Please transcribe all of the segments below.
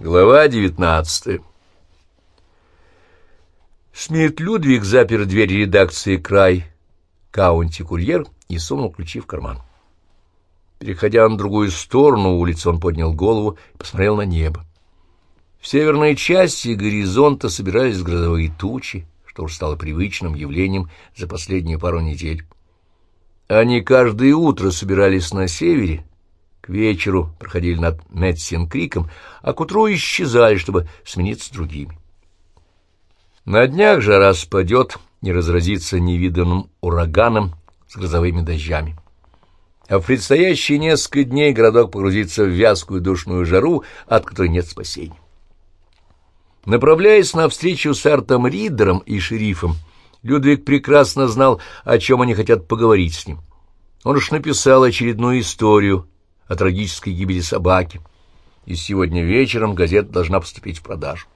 Глава девятнадцатая Смит Людвиг запер дверь редакции «Край» Каунти-Курьер и сунул ключи в карман. Переходя на другую сторону улицы, он поднял голову и посмотрел на небо. В северной части горизонта собирались грозовые тучи, что уж стало привычным явлением за последние пару недель. Они каждое утро собирались на севере, к вечеру проходили над Мэтсин-Криком, а к утру исчезали, чтобы смениться другими. На днях жара спадет и разразится невиданным ураганом с грозовыми дождями. А в предстоящие несколько дней городок погрузится в вязкую душную жару, от которой нет спасения. Направляясь навстречу с Артом Ридером и шерифом, Людвиг прекрасно знал, о чем они хотят поговорить с ним. Он уж написал очередную историю о трагической гибели собаки, и сегодня вечером газета должна поступить в продажу.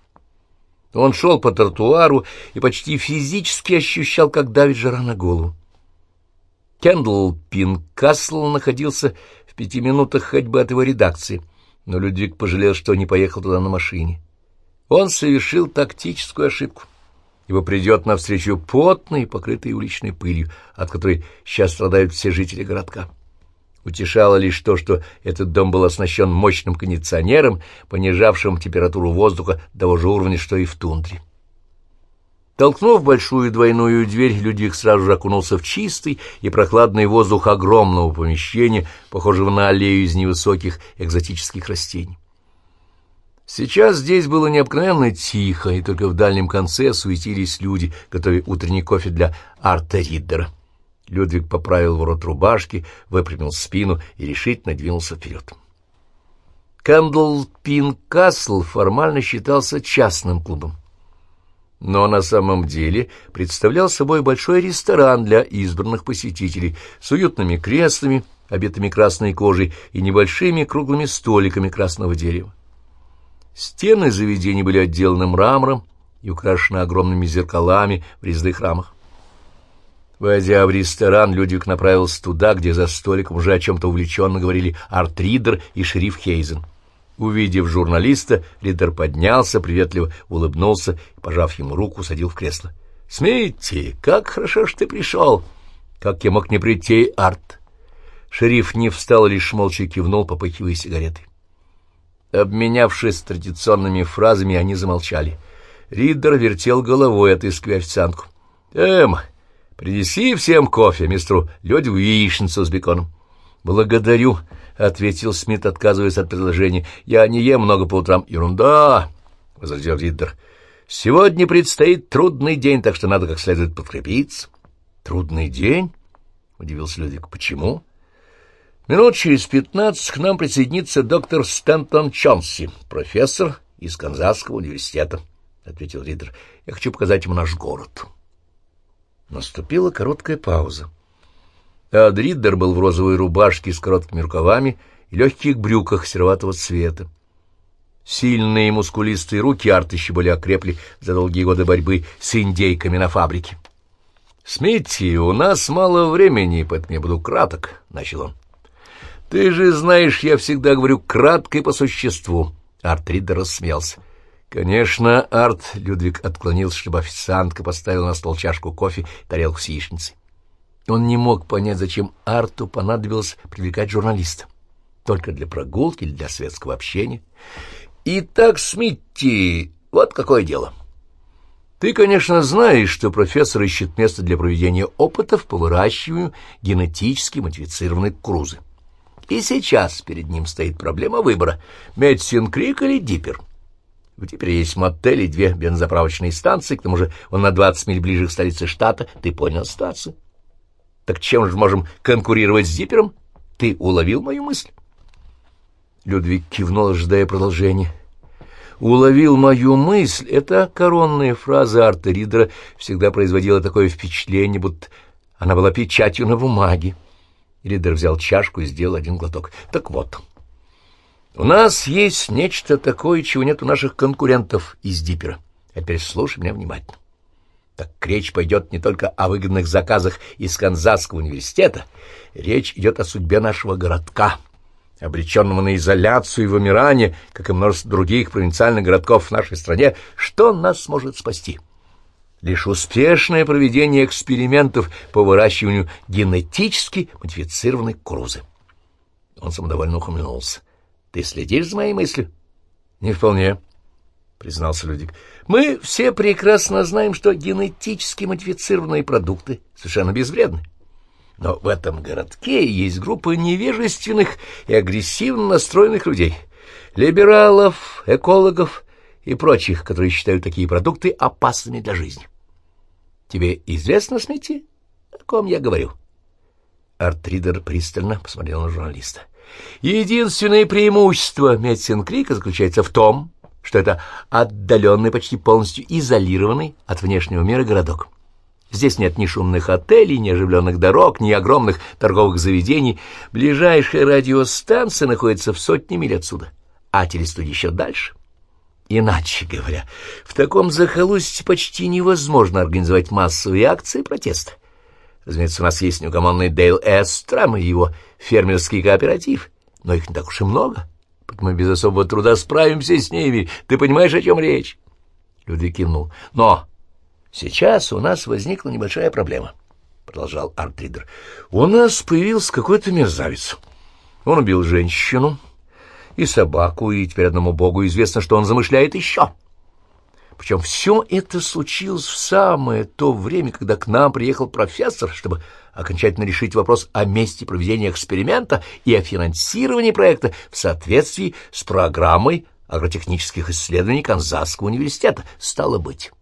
Он шел по тротуару и почти физически ощущал, как давит жара на голову. Кендалл Пинкасл находился в пяти минутах ходьбы от его редакции, но Людвиг пожалел, что не поехал туда на машине. Он совершил тактическую ошибку. Его придет навстречу потный, покрытый уличной пылью, от которой сейчас страдают все жители городка. Утешало лишь то, что этот дом был оснащен мощным кондиционером, понижавшим температуру воздуха до того же уровня, что и в тундре. Толкнув большую двойную дверь, Людвиг сразу же окунулся в чистый и прохладный воздух огромного помещения, похожего на аллею из невысоких экзотических растений. Сейчас здесь было необыкновенно тихо, и только в дальнем конце суетились люди, готовя утренний кофе для Арта Риддера. Людвиг поправил ворот рубашки, выпрямил спину и решительно двинулся вперед. Кэндлпин Касл формально считался частным клубом, но на самом деле представлял собой большой ресторан для избранных посетителей с уютными креслами, обитыми красной кожей и небольшими круглыми столиками красного дерева. Стены заведения были отделаны мрамором и украшены огромными зеркалами в резных рамах. Войдя в ресторан, Людвиг направился туда, где за столиком уже о чем-то увлеченно говорили арт-ридер и шериф Хейзен. Увидев журналиста, Ридер поднялся, приветливо улыбнулся и, пожав ему руку, садил в кресло. — Смейте, как хорошо, что ты пришел! Как я мог не прийти, Арт? Шериф не встал, лишь молча кивнул, попыхивая сигареты. Обменявшись традиционными фразами, они замолчали. Ридер вертел головой, отыскивая официантку. — Эм, принеси всем кофе, мистеру Лёдю яичницу с беконом. — Благодарю, — ответил Смит, отказываясь от предложения. — Я не ем много по утрам. — Ерунда, — возразил Ридер. — Сегодня предстоит трудный день, так что надо как следует подкрепиться. — Трудный день? — удивился Людвиг. — Почему? — Минут через пятнадцать к нам присоединится доктор Стэнтон Чонси, профессор из Канзасского университета, — ответил Ридер. — Я хочу показать ему наш город. Наступила короткая пауза. Ад Ридер был в розовой рубашке с короткими рукавами и легких брюках сероватого цвета. Сильные мускулистые руки Артыщи были окрепли за долгие годы борьбы с индейками на фабрике. — Смитти, у нас мало времени, поэтому я буду краток, — начал он. Ты же знаешь, я всегда говорю кратко и по существу. Арт Ридер рассмеялся. Конечно, Арт Людвиг отклонился, чтобы официантка поставила на стол чашку кофе и тарелку с яичницей. Он не мог понять, зачем Арту понадобилось привлекать журналиста. Только для прогулки или для светского общения. Итак, Смитти, вот какое дело. Ты, конечно, знаешь, что профессор ищет место для проведения опытов по выращиванию генетически модифицированной кукурузы. И сейчас перед ним стоит проблема выбора — Медсин Крик или Диппер. В Диппере есть мотель и две бензоправочные станции, к тому же он на 20 миль ближе к столице штата. Ты понял ситуацию? Так чем же можем конкурировать с Диппером? Ты уловил мою мысль? Людвиг кивнул, ожидая продолжения. «Уловил мою мысль» — это коронная фраза Арта Ридера всегда производила такое впечатление, будто она была печатью на бумаге. Ридер взял чашку и сделал один глоток. Так вот, у нас есть нечто такое, чего нет у наших конкурентов из Дипера. А теперь слушай меня внимательно. Так речь пойдет не только о выгодных заказах из Канзасского университета, речь идет о судьбе нашего городка, обреченному на изоляцию и вымирание, как и множество других провинциальных городков в нашей стране, что нас может спасти? Лишь успешное проведение экспериментов по выращиванию генетически модифицированной кукурузы. Он самодовольно ухмыльнулся. — Ты следишь за моей мыслью? — Не вполне, — признался Людик. — Мы все прекрасно знаем, что генетически модифицированные продукты совершенно безвредны. Но в этом городке есть группа невежественных и агрессивно настроенных людей, либералов, экологов и прочих, которые считают такие продукты опасными для жизни. Тебе известно, Смити, о ком я говорю? Артридер пристально посмотрел на журналиста. Единственное преимущество Медсин Крика заключается в том, что это отдаленный, почти полностью изолированный от внешнего мира городок. Здесь нет ни шумных отелей, ни оживленных дорог, ни огромных торговых заведений. Ближайшая радиостанция находится в сотне миль отсюда, а телестудия еще дальше. Иначе говоря, в таком захолустье почти невозможно организовать массовые акции протеста. Разумеется, у нас есть неугомонный Дейл Эстрам и его фермерский кооператив, но их не так уж и много, мы без особого труда справимся с ними. Ты понимаешь, о чем речь? Людвиг кивнул. Но Сейчас у нас возникла небольшая проблема, — продолжал Артридер. У нас появился какой-то мерзавец. Он убил женщину и собаку, и теперь одному богу известно, что он замышляет еще. Причем все это случилось в самое то время, когда к нам приехал профессор, чтобы окончательно решить вопрос о месте проведения эксперимента и о финансировании проекта в соответствии с программой агротехнических исследований Канзасского университета. Стало быть...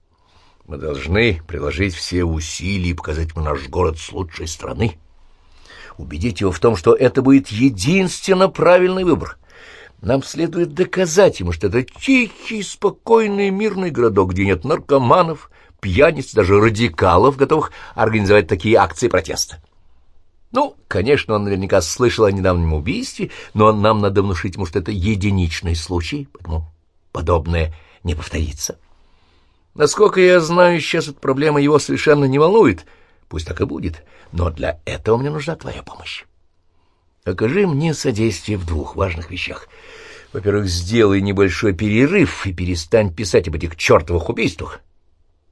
Мы должны приложить все усилия и показать наш город с лучшей стороны. Убедить его в том, что это будет единственно правильный выбор. Нам следует доказать ему, что это тихий, спокойный, мирный городок, где нет наркоманов, пьяниц, даже радикалов, готовых организовать такие акции протеста. Ну, конечно, он наверняка слышал о недавнем убийстве, но нам надо внушить ему, что это единичный случай, поэтому подобное не повторится. Насколько я знаю, сейчас эта проблема его совершенно не волнует. Пусть так и будет, но для этого мне нужна твоя помощь. Окажи мне содействие в двух важных вещах. Во-первых, сделай небольшой перерыв и перестань писать об этих чертовых убийствах.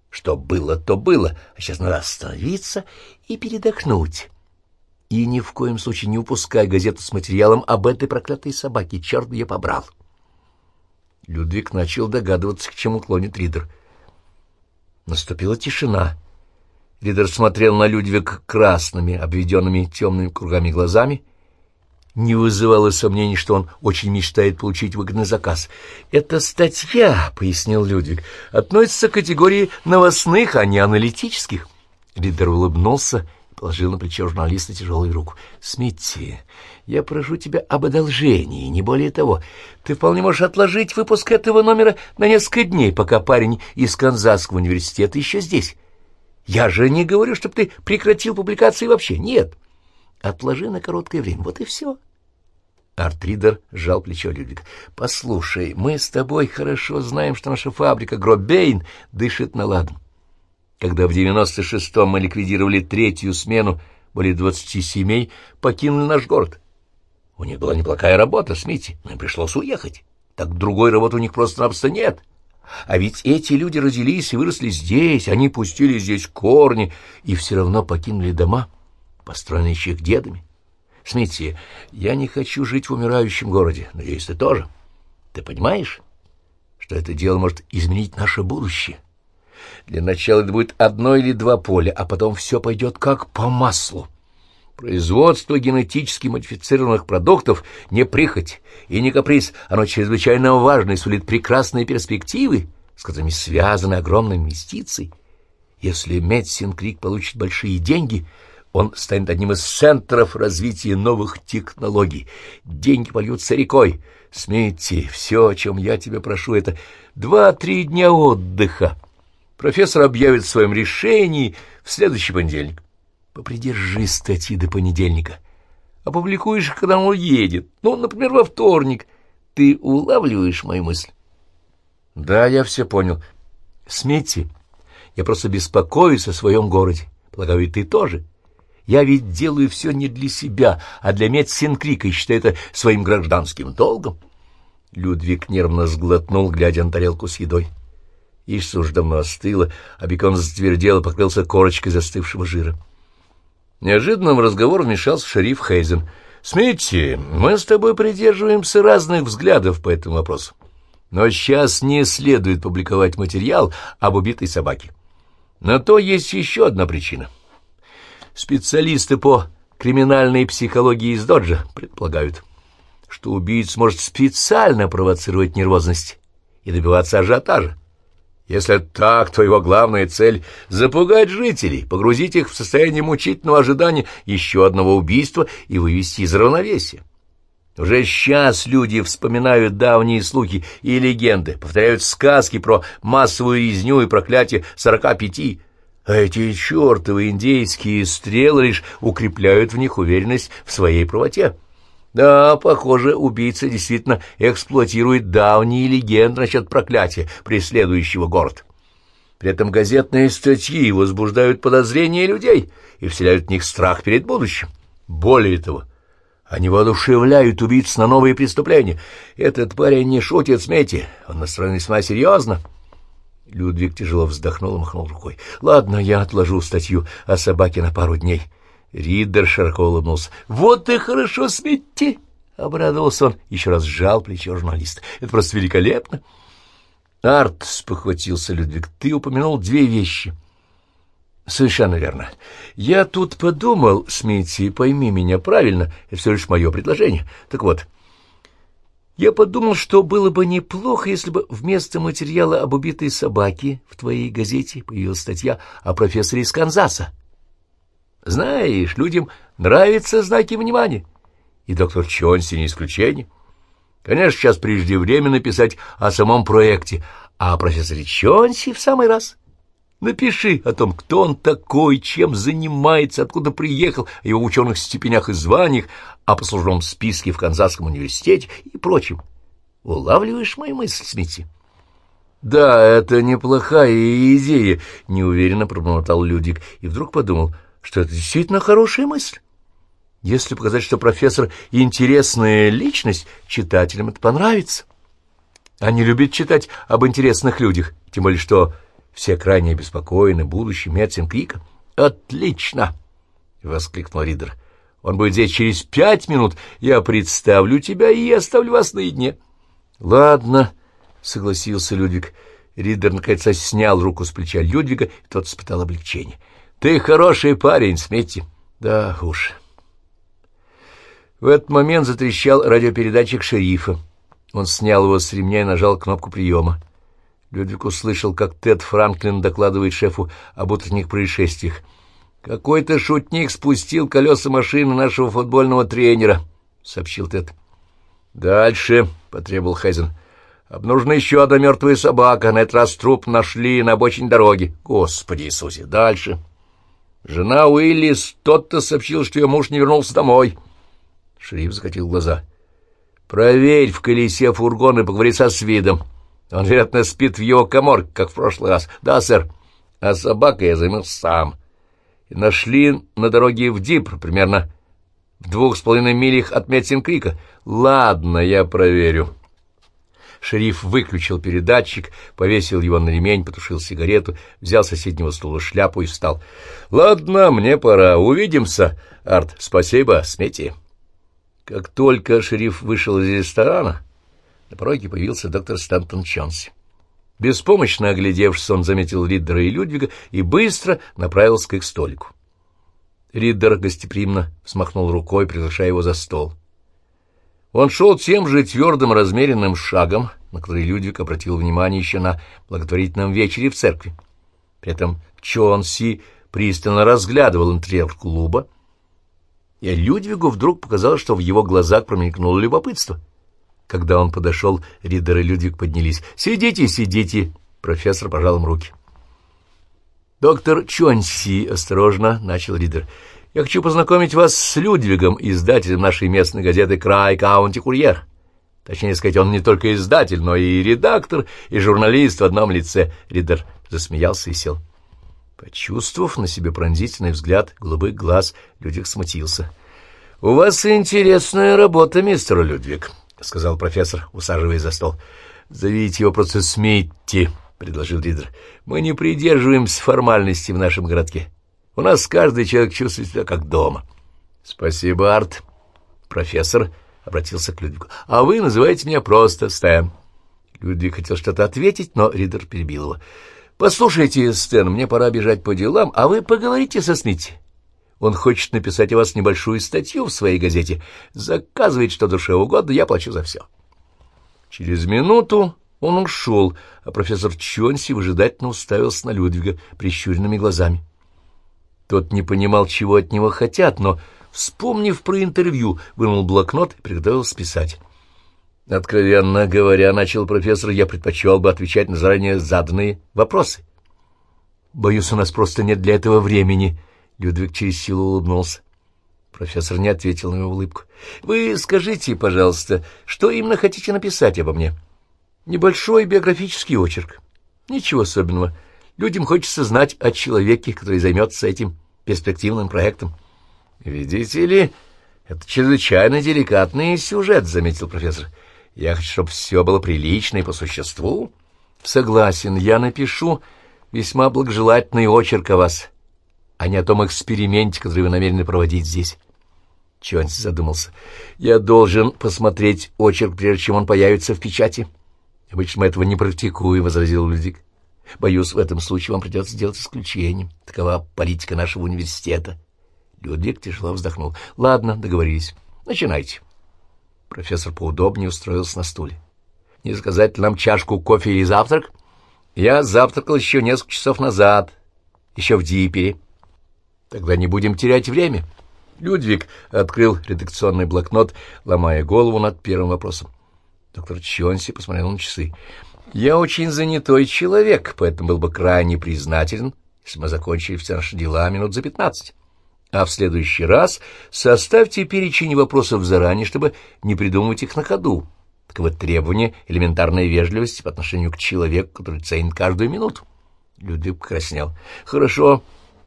Что было, то было, а сейчас надо остановиться и передохнуть. И ни в коем случае не упускай газету с материалом об этой проклятой собаке, черт бы ее побрал. Людвиг начал догадываться, к чему клонит Ридер — Наступила тишина. Лидер смотрел на Людвиг красными, обведенными темными кругами глазами. Не вызывало сомнений, что он очень мечтает получить выгодный заказ. «Эта статья, — пояснил Людвиг, — относится к категории новостных, а не аналитических». Лидер улыбнулся положил на плечо журналиста тяжелую руку. — Смитти, я прошу тебя об одолжении, не более того. Ты вполне можешь отложить выпуск этого номера на несколько дней, пока парень из Канзасского университета еще здесь. Я же не говорю, чтобы ты прекратил публикации вообще. Нет. Отложи на короткое время. Вот и все. Артридер сжал плечо Людвига. — Послушай, мы с тобой хорошо знаем, что наша фабрика Гробейн дышит на ладан. Когда в 96-м мы ликвидировали третью смену, более двадцати семей покинули наш город. У них была неплохая работа, Смити, но им пришлось уехать. Так другой работы у них просто-напросто нет. А ведь эти люди родились и выросли здесь, они пустили здесь корни и все равно покинули дома, построенные еще их дедами. Смити, я не хочу жить в умирающем городе, надеюсь, ты тоже. Ты понимаешь, что это дело может изменить наше будущее? Для начала это будет одно или два поля, а потом все пойдет как по маслу. Производство генетически модифицированных продуктов не прихоть и не каприз, оно чрезвычайно важно и сулит прекрасные перспективы, с которыми связаны огромные инвестиции. Если Медсин Крик получит большие деньги, он станет одним из центров развития новых технологий. Деньги польются рекой. Смейте, все, о чем я тебя прошу, это два-три дня отдыха Профессор объявит в своем решении в следующий понедельник. Попридержи статьи до понедельника. Опубликуешь их, когда он уедет. Ну, например, во вторник. Ты улавливаешь мою мысль? Да, я все понял. Сметьте, я просто беспокоюсь о своем городе. Полагаю, и ты тоже. Я ведь делаю все не для себя, а для Метсинкрика и считаю это своим гражданским долгом. Людвиг нервно сглотнул, глядя на тарелку с едой. Яйцо уж давно остыло, а бекон затвердел и покрылся корочкой застывшего жира. Неожиданно в разговор вмешался шериф Хейзен. «Сметти, мы с тобой придерживаемся разных взглядов по этому вопросу. Но сейчас не следует публиковать материал об убитой собаке. На то есть еще одна причина. Специалисты по криминальной психологии из Доджа предполагают, что убийца может специально провоцировать нервозность и добиваться ажиотажа. Если так, то его главная цель — запугать жителей, погрузить их в состояние мучительного ожидания еще одного убийства и вывести из равновесия. Уже сейчас люди вспоминают давние слухи и легенды, повторяют сказки про массовую резню и проклятие сорока пяти, а эти чертовы индейские стрелы лишь укрепляют в них уверенность в своей правоте. Да, похоже, убийца действительно эксплуатирует давние легенды насчет проклятия, преследующего город. При этом газетные статьи возбуждают подозрения людей и вселяют в них страх перед будущим. Более того, они воодушевляют убийц на новые преступления. Этот парень не шутит, смейте, он настроен весьма серьезно. Людвиг тяжело вздохнул и махнул рукой. — Ладно, я отложу статью о собаке на пару дней. — Риддер широко улыбнулся. «Вот и хорошо, Сметти!» — обрадовался он. Еще раз сжал плечо журналиста. «Это просто великолепно!» «Арт!» — спохватился Людвиг. «Ты упомянул две вещи». «Совершенно верно. Я тут подумал, Сметти, пойми меня правильно, это все лишь мое предложение. Так вот, я подумал, что было бы неплохо, если бы вместо материала об убитой собаке в твоей газете появилась статья о профессоре из Канзаса. Знаешь, людям нравятся знаки внимания. И доктор Чонси не исключение. Конечно, сейчас преждевременно писать о самом проекте, а о профессоре Чонси в самый раз. Напиши о том, кто он такой, чем занимается, откуда приехал, о его ученых степенях и званиях, о послужном списке в Канзасском университете и прочем. Улавливаешь мои мысли, Смитти? — Да, это неплохая идея, — неуверенно пробормотал Людик и вдруг подумал — что это действительно хорошая мысль. Если показать, что профессор — интересная личность, читателям это понравится. Они любят читать об интересных людях, тем более что все крайне обеспокоены будущим Крика. «Отлично!» — воскликнул Ридер. «Он будет здесь через пять минут. Я представлю тебя и оставлю вас наедине». «Ладно», — согласился Людвиг. Ридер, наконец, снял руку с плеча Людвига, и тот испытал облегчение. Ты хороший парень, Сметти. Да уж. В этот момент затрещал радиопередатчик шерифа. Он снял его с ремня и нажал кнопку приема. Людвиг услышал, как Тед Франклин докладывает шефу об утренних происшествиях. «Какой-то шутник спустил колеса машины нашего футбольного тренера», — сообщил Тед. «Дальше», — потребовал Хайзен. «Обнаружена еще одна мертвая собака. На этот раз труп нашли на обочине дороги. Господи Иисусе! Дальше!» Жена Уиллис тот-то сообщил, что ее муж не вернулся домой. Шериф закатил глаза. Проверь в колесе фургона и поговори со Свидом. Он, вероятно, спит в его коморке, как в прошлый раз. Да, сэр. А собакой я займусь сам. Нашли на дороге в Дипр, примерно в двух с половиной милях от Метсинкрика. Ладно, я проверю. Шериф выключил передатчик, повесил его на ремень, потушил сигарету, взял с соседнего стула шляпу и встал. — Ладно, мне пора. Увидимся, Арт. Спасибо, смети. Как только шериф вышел из ресторана, на пороге появился доктор Стантон Чонси. Беспомощно оглядевшись, он заметил Риддера и Людвига и быстро направился к их столику. Риддер гостеприимно взмахнул рукой, приглашая его за стол. — он шел тем же твердым размеренным шагом, на который Людвиг обратил внимание еще на благотворительном вечере в церкви. При этом Чонси пристально разглядывал интерьер клуба, и Людвигу вдруг показалось, что в его глазах промелькнуло любопытство. Когда он подошел, Ридер и Людвиг поднялись. «Сидите, сидите!» Профессор пожал им руки. «Доктор Чонси», — осторожно начал Ридер, — я хочу познакомить вас с Людвигом, издателем нашей местной газеты «Край Каунти Курьер». Точнее сказать, он не только издатель, но и редактор, и журналист в одном лице. Ридер засмеялся и сел. Почувствовав на себе пронзительный взгляд голубых глаз, Людвиг смутился. — У вас интересная работа, мистер Людвиг, — сказал профессор, усаживаясь за стол. — Зовите его просто Смитти, — предложил Ридер. — Мы не придерживаемся формальности в нашем городке. У нас каждый человек чувствует себя как дома. — Спасибо, Арт. Профессор обратился к Людвигу. — А вы называете меня просто Стэн. Людвиг хотел что-то ответить, но Ридер перебил его. — Послушайте, Стэн, мне пора бежать по делам, а вы поговорите со Смитти. Он хочет написать о вас небольшую статью в своей газете. Заказывает что душе угодно, я плачу за все. Через минуту он ушел, а профессор Чонси выжидательно уставился на Людвига прищуренными глазами. Тот не понимал, чего от него хотят, но, вспомнив про интервью, вынул блокнот и приготовился писать. Откровенно говоря, начал профессор, я предпочел бы отвечать на заранее заданные вопросы. Боюсь, у нас просто нет для этого времени. Людвиг через силу улыбнулся. Профессор не ответил на его улыбку. Вы скажите, пожалуйста, что именно хотите написать обо мне? Небольшой биографический очерк. Ничего особенного. Людям хочется знать о человеке, который займется этим перспективным проектом. Видите ли, это чрезвычайно деликатный сюжет, заметил профессор. Я хочу, чтобы все было прилично и по существу. Согласен, я напишу весьма благожелательный очерк о вас, а не о том эксперименте, который вы намерены проводить здесь. Чонси задумался. Я должен посмотреть очерк, прежде чем он появится в печати. Обычно мы этого не практикуем, — возразил Людвиг. Боюсь, в этом случае вам придется сделать исключение. Такова политика нашего университета. Людвиг тяжело вздохнул. Ладно, договорились. Начинайте. Профессор поудобнее устроился на стуле. «Не заказать нам чашку кофе или завтрак?» «Я завтракал еще несколько часов назад, еще в Дипере». «Тогда не будем терять время». Людвиг открыл редакционный блокнот, ломая голову над первым вопросом. Доктор Чонси посмотрел на часы. «Я очень занятой человек, поэтому был бы крайне признателен, если мы закончили все наши дела минут за пятнадцать» а в следующий раз составьте перечень вопросов заранее, чтобы не придумывать их на ходу. Таково требование элементарной вежливости по отношению к человеку, который ценит каждую минуту. Людвиг покраснел. «Хорошо,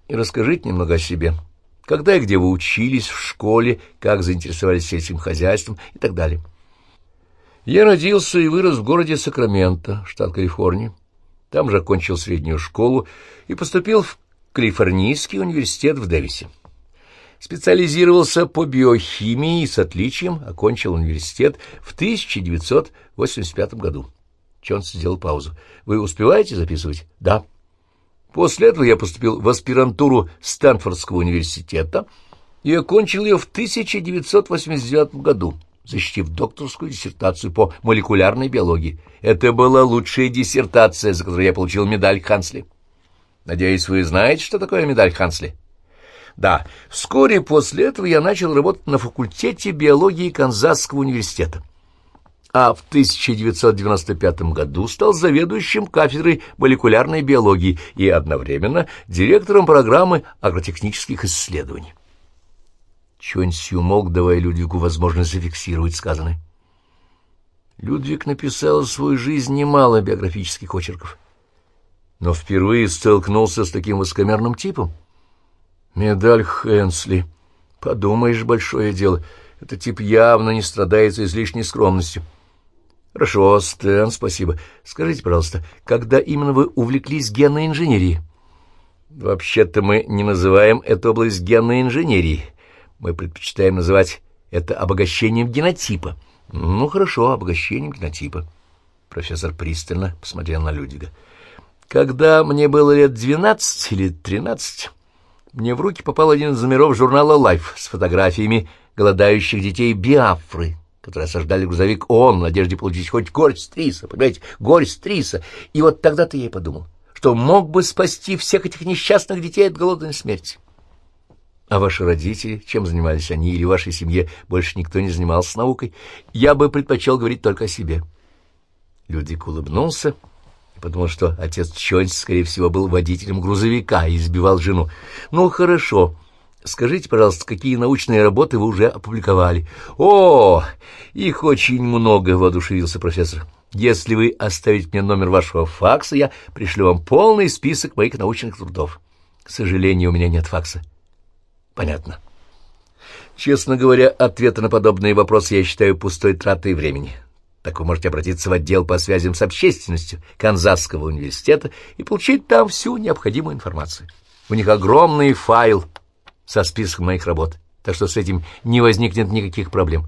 и расскажите немного о себе. Когда и где вы учились, в школе, как заинтересовались этим хозяйством и так далее». Я родился и вырос в городе Сакраменто, штат Калифорния. Там же окончил среднюю школу и поступил в Калифорнийский университет в Дэвисе специализировался по биохимии и с отличием окончил университет в 1985 году. Чонс сделал паузу. «Вы успеваете записывать?» «Да». После этого я поступил в аспирантуру Стэнфордского университета и окончил ее в 1989 году, защитив докторскую диссертацию по молекулярной биологии. Это была лучшая диссертация, за которую я получил медаль Хансли. Надеюсь, вы знаете, что такое медаль Хансли? Да, вскоре после этого я начал работать на факультете биологии Канзасского университета. А в 1995 году стал заведующим кафедрой молекулярной биологии и одновременно директором программы агротехнических исследований. Чонси умолк, давая Людвигу возможность зафиксировать сказанное. Людвиг написал в свою жизнь немало биографических очерков, но впервые столкнулся с таким высокомерным типом. Медаль Хенсли. Подумаешь, большое дело. Этот тип явно не страдает излишней скромностью. Хорошо, Стэн, спасибо. Скажите, пожалуйста, когда именно вы увлеклись генной инженерией? Вообще-то мы не называем эту область генной инженерией. Мы предпочитаем называть это обогащением генотипа. Ну, хорошо, обогащением генотипа. Профессор пристально посмотрел на Людвига. Когда мне было лет двенадцать или тринадцать мне в руки попал один из номеров журнала Life с фотографиями голодающих детей Биафры, которые осаждали грузовик ООН в надежде получить хоть горсть риса, понимаете, горсть риса. И вот тогда-то я и подумал, что мог бы спасти всех этих несчастных детей от голодной смерти. А ваши родители, чем занимались они или в вашей семье больше никто не занимался наукой? Я бы предпочел говорить только о себе. Людвиг улыбнулся потому что отец Чонс, скорее всего, был водителем грузовика и избивал жену. «Ну, хорошо. Скажите, пожалуйста, какие научные работы вы уже опубликовали?» «О, их очень много», — воодушевился профессор. «Если вы оставите мне номер вашего факса, я пришлю вам полный список моих научных трудов». К сожалению, у меня нет факса. Понятно. Честно говоря, ответы на подобные вопросы я считаю пустой тратой времени. Так вы можете обратиться в отдел по связям с общественностью Канзасского университета и получить там всю необходимую информацию. У них огромный файл со списком моих работ, так что с этим не возникнет никаких проблем.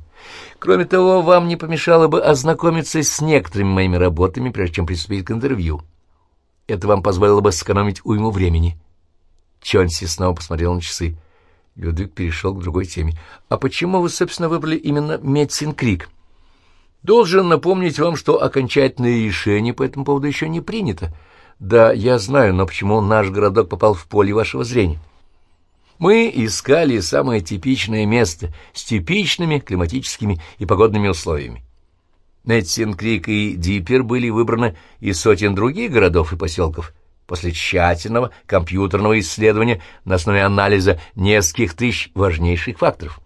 Кроме того, вам не помешало бы ознакомиться с некоторыми моими работами, прежде чем приступить к интервью. Это вам позволило бы сэкономить уйму времени. Чонси снова посмотрел на часы. Людвиг перешел к другой теме. «А почему вы, собственно, выбрали именно Метсин-Крик?» «Должен напомнить вам, что окончательное решение по этому поводу еще не принято. Да, я знаю, но почему наш городок попал в поле вашего зрения?» Мы искали самое типичное место с типичными климатическими и погодными условиями. Метсин-Крик и Диппер были выбраны из сотен других городов и поселков, после тщательного компьютерного исследования на основе анализа нескольких тысяч важнейших факторов.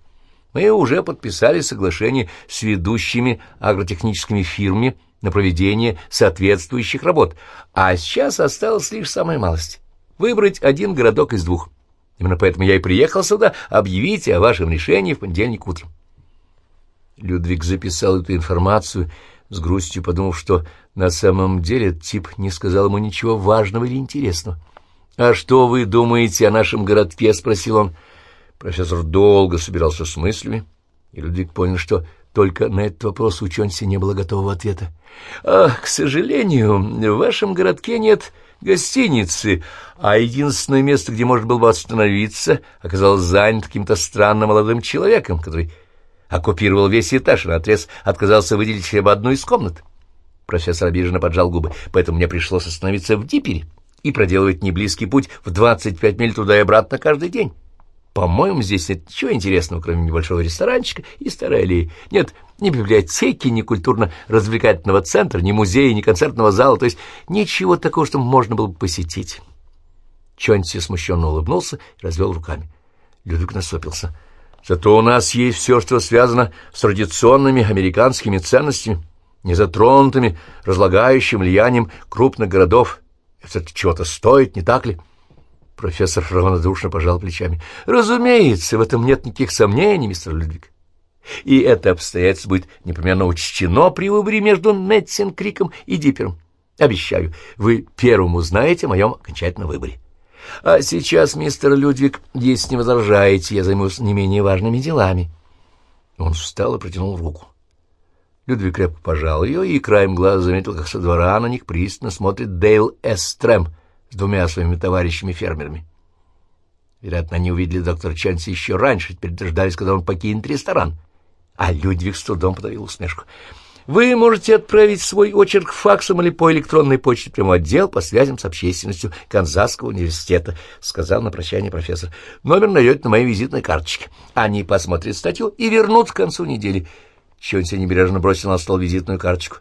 Мы уже подписали соглашение с ведущими агротехническими фирмами на проведение соответствующих работ, а сейчас осталось лишь самая малость — выбрать один городок из двух. Именно поэтому я и приехал сюда объявить о вашем решении в понедельник утром. Людвиг записал эту информацию с грустью подумав, что на самом деле тип не сказал ему ничего важного или интересного. «А что вы думаете о нашем городке?» — спросил он. Профессор долго собирался с мыслями, и Людвиг понял, что только на этот вопрос у Чонси не было готового ответа. «А, к сожалению, в вашем городке нет гостиницы, а единственное место, где можно было бы остановиться, оказалось занято каким-то странным молодым человеком, который оккупировал весь этаж и наотрез отказался выделить себе одну из комнат. Профессор обиженно поджал губы, поэтому мне пришлось остановиться в Дипере и проделывать неблизкий путь в 25 миль туда и обратно каждый день. По-моему, здесь нет ничего интересного, кроме небольшого ресторанчика и старой аллеи. Нет ни библиотеки, ни культурно-развлекательного центра, ни музея, ни концертного зала, то есть ничего такого, что можно было бы посетить. Чонси смущенно улыбнулся и развел руками. Людвиг насопился. Зато у нас есть все, что связано с традиционными американскими ценностями, незатронутыми разлагающим влиянием крупных городов. Это чего-то стоит, не так ли? Профессор равнодушно пожал плечами. Разумеется, в этом нет никаких сомнений, мистер Людвиг. И это обстоятельство будет непременно учтено при выборе между Метсин-Криком и Дипером. Обещаю, вы первым узнаете о моем окончательном выборе. А сейчас, мистер Людвиг, если не возражаете, я займусь не менее важными делами. Он встал и протянул руку. Людвиг крепко пожал ее и краем глаза заметил, как со двора на них пристально смотрит Дейл Эстрем с двумя своими товарищами-фермерами. Вероятно, они увидели доктора Чанси еще раньше, теперь дождались, когда он покинет ресторан. А Людвиг с трудом подавил усмешку. Вы можете отправить свой очерк факсом или по электронной почте прямо отдел по связям с общественностью Канзасского университета, — сказал на прощание профессор. Номер найдете на моей визитной карточке. Они посмотрят статью и вернут к концу недели. Чонси небрежно бросил на стол визитную карточку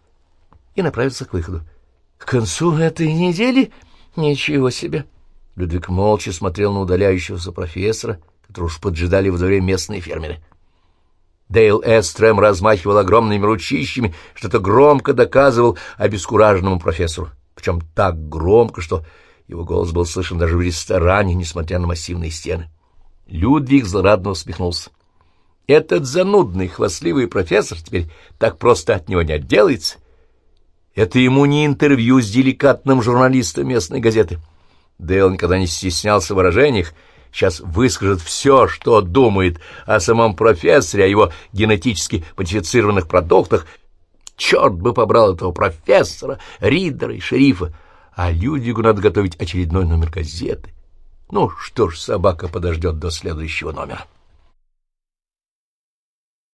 и направился к выходу. — К концу этой недели? Ничего себе! Людвиг молча смотрел на удаляющегося профессора, которого уж поджидали в дворе местные фермеры. — Дейл Эстрем размахивал огромными ручищами, что-то громко доказывал обескураженному профессору. Причем так громко, что его голос был слышен даже в ресторане, несмотря на массивные стены. Людвиг злорадно усмехнулся. Этот занудный, хвастливый профессор теперь так просто от него не отделается. Это ему не интервью с деликатным журналистом местной газеты. Дейл никогда не стеснялся в выражениях, сейчас выскажет все, что думает о самом профессоре, о его генетически модифицированных продуктах. Черт бы побрал этого профессора, Ридера и шерифа. А Людвигу надо готовить очередной номер газеты. Ну что ж, собака подождет до следующего номера.